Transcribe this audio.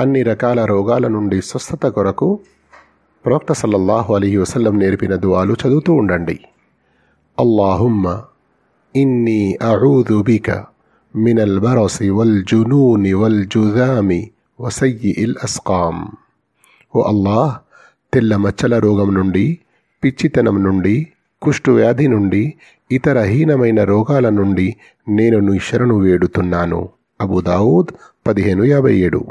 అన్ని రకాల రోగాల నుండి స్వస్థత కొరకు ప్రవక్త సల్లల్లాహు అలీ వసల్లం నేర్పిన దువాలు చదువుతూ ఉండండి. అల్లాహుమ్మ ఇన్ని అరూదు బిక మినల్ బరసి వల్ జునూని వల్ జుదామి వసయ్యి ఇల్ అస్కాం. ఓ అల్లాహ్ తెల్ల మచ్చల రోగం నుండి పిచ్చితనం నుండి కుష్టు వ్యాధి నుండి ఇతర హీనమైన రోగాల నుండి నేను నీ శరణు వేడుతున్నాను. అబుదావుద్ పదిహేను యాభై ఏడు.